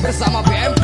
bersama BMK